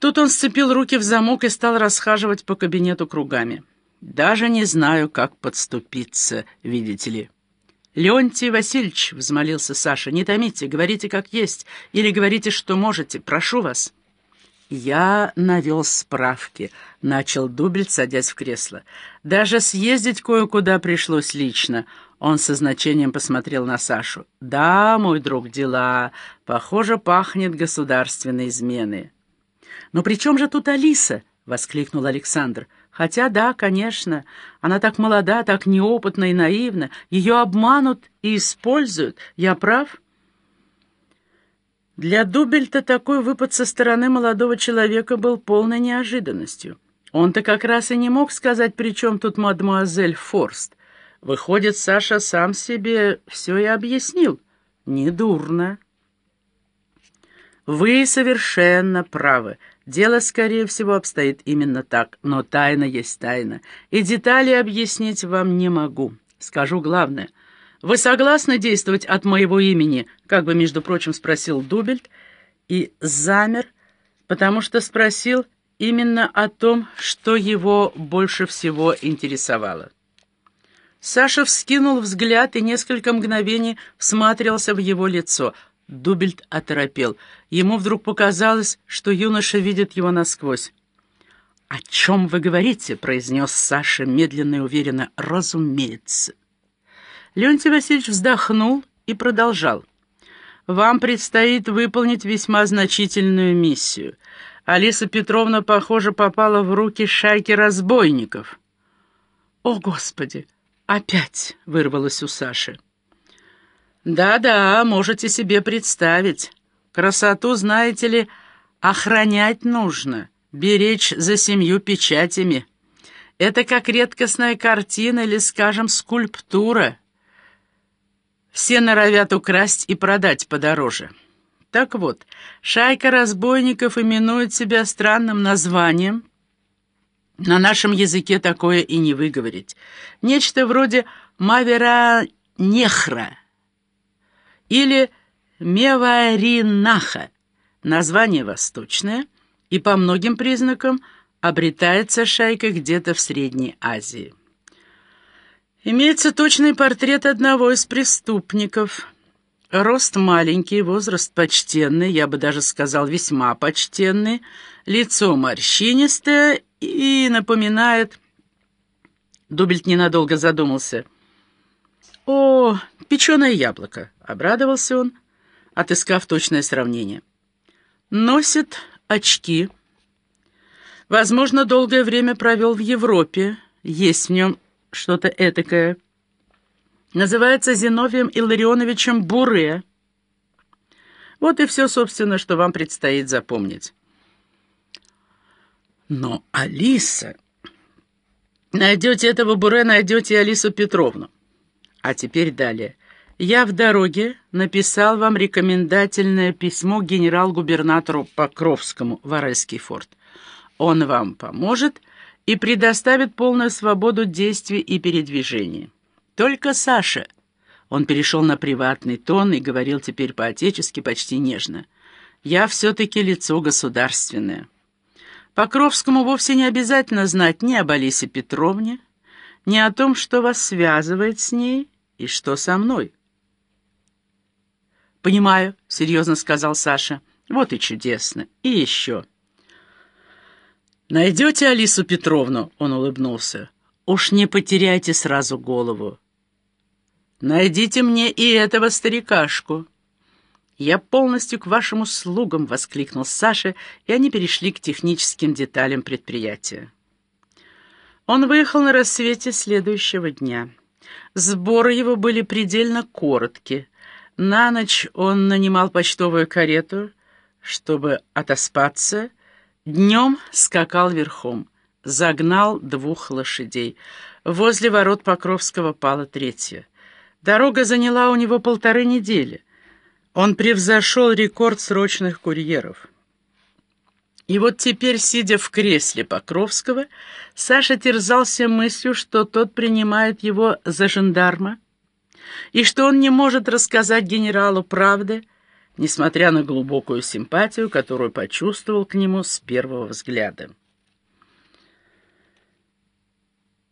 Тут он сцепил руки в замок и стал расхаживать по кабинету кругами. «Даже не знаю, как подступиться, видите ли». «Леонтий Васильевич», — взмолился Саша, — «не томите, говорите как есть, или говорите, что можете, прошу вас». «Я навел справки», — начал Дубель, садясь в кресло. «Даже съездить кое-куда пришлось лично». Он со значением посмотрел на Сашу. «Да, мой друг, дела. Похоже, пахнет государственной изменой». «Но при чем же тут Алиса?» — воскликнул Александр. «Хотя, да, конечно, она так молода, так неопытна и наивна. Ее обманут и используют. Я прав?» Для Дубельта такой выпад со стороны молодого человека был полной неожиданностью. Он-то как раз и не мог сказать, при чем тут мадемуазель Форст. Выходит, Саша сам себе все и объяснил. Недурно. Вы совершенно правы. Дело, скорее всего, обстоит именно так. Но тайна есть тайна. И детали объяснить вам не могу. Скажу главное. Вы согласны действовать от моего имени? Как бы, между прочим, спросил Дубельт. И замер, потому что спросил именно о том, что его больше всего интересовало. Саша вскинул взгляд и несколько мгновений всматривался в его лицо. Дубельт оторопел. Ему вдруг показалось, что юноша видит его насквозь. «О чем вы говорите?» — произнес Саша медленно и уверенно. «Разумеется». Леонтий Васильевич вздохнул и продолжал. «Вам предстоит выполнить весьма значительную миссию. Алиса Петровна, похоже, попала в руки шайки разбойников». «О, Господи!» «Опять!» — вырвалось у Саши. «Да-да, можете себе представить. Красоту, знаете ли, охранять нужно, беречь за семью печатями. Это как редкостная картина или, скажем, скульптура. Все норовят украсть и продать подороже. Так вот, шайка разбойников именует себя странным названием, на нашем языке такое и не выговорить. Нечто вроде «мавера-нехра» или «меваринаха». Название восточное и по многим признакам обретается шайка где-то в Средней Азии. Имеется точный портрет одного из преступников. Рост маленький, возраст почтенный, я бы даже сказал весьма почтенный, лицо морщинистое и напоминает... Дубельт ненадолго задумался. «О, печеное яблоко!» — обрадовался он, отыскав точное сравнение. «Носит очки. Возможно, долгое время провел в Европе. Есть в нем что-то этакое. Называется Зиновием Илларионовичем Буре. Вот и все, собственно, что вам предстоит запомнить». Но Алиса... Найдете этого Буре, найдете Алису Петровну. А теперь далее. Я в дороге написал вам рекомендательное письмо генерал-губернатору Покровскому в Аральский форт. Он вам поможет и предоставит полную свободу действий и передвижения. Только Саша... Он перешел на приватный тон и говорил теперь по-отечески почти нежно. «Я все-таки лицо государственное». Покровскому вовсе не обязательно знать ни об Алисе Петровне, ни о том, что вас связывает с ней и что со мной. «Понимаю», — серьезно сказал Саша. «Вот и чудесно. И еще». «Найдете Алису Петровну?» — он улыбнулся. «Уж не потеряйте сразу голову. Найдите мне и этого старикашку». «Я полностью к вашим услугам!» — воскликнул Саша, и они перешли к техническим деталям предприятия. Он выехал на рассвете следующего дня. Сборы его были предельно коротки. На ночь он нанимал почтовую карету, чтобы отоспаться. Днем скакал верхом, загнал двух лошадей. Возле ворот Покровского пала третья. Дорога заняла у него полторы недели. Он превзошел рекорд срочных курьеров. И вот теперь, сидя в кресле Покровского, Саша терзался мыслью, что тот принимает его за жандарма, и что он не может рассказать генералу правды, несмотря на глубокую симпатию, которую почувствовал к нему с первого взгляда.